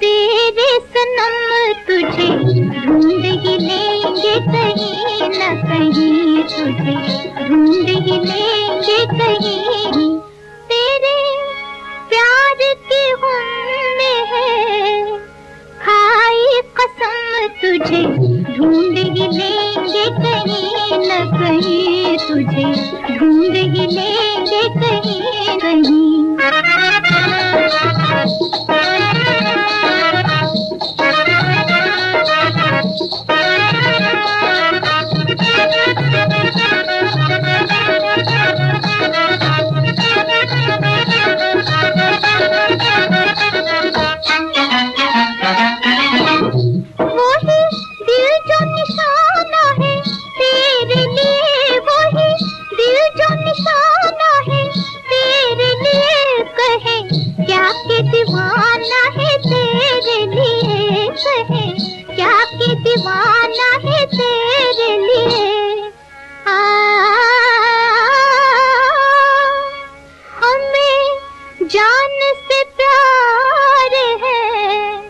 तेरे ढूंढ ही लेंगे कहीं न कहीं। तुझे ढूंढ ही है। खाई कसम तुझे ढूंढ ही लेंगे कहीं न कहीं। तुझे ढूंढ ही लेंगे जान से प्यार है।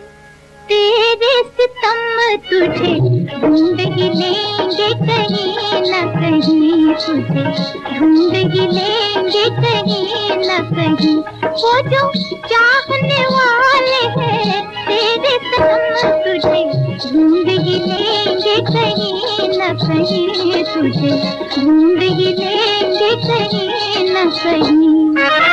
तेरे सितम तुझे ढूंढ ही लेंगे कहीं न कहीं तुझे। ढूंढ ही लेंगे कहीं न कहीं। वो जो चाहने वाले हैं, तेरे सितम तुझे ढूंढ ही लेंगे कहीं न कहीं तुझे। ढूंढ ही लेंगे कहीं न मिले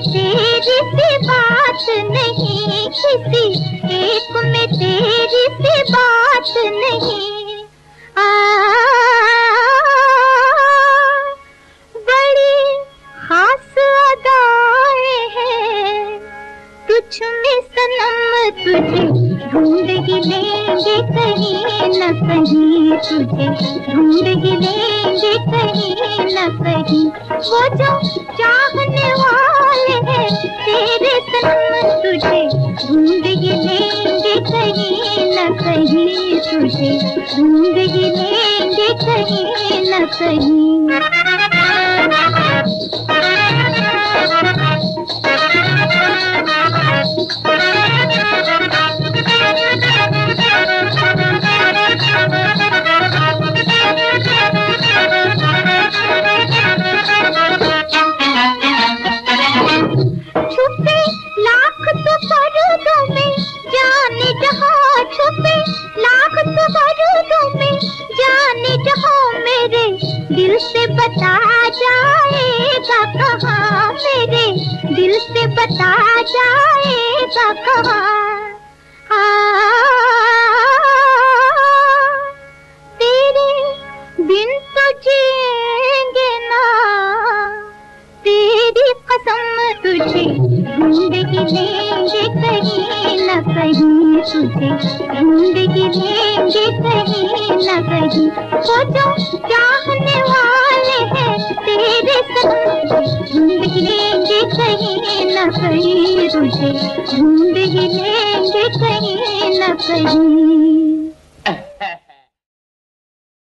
तेरी सी बात नहीं, किसी एक में तेरी सी बात नहीं। हैं। तुझ में लेंगे कहीं न कहीं। तुझे ढूंढ लेंगे कहीं न कहीं। वो जो चाहने वाले कहीं कहीं तुझे ढूंढ लेंगे कहीं न छुपे बता कहाँ आ, तेरे बिन तो जिएँगे ना। तेरी कसम तुझे ढूंढ लेंगे कहीं न कहीं। तुझे ढूंढ लेंगे कहीं न कहीं। वो जो चाहने कहीं रुझे ढूंढ ही लेंगे कहीं न कहीं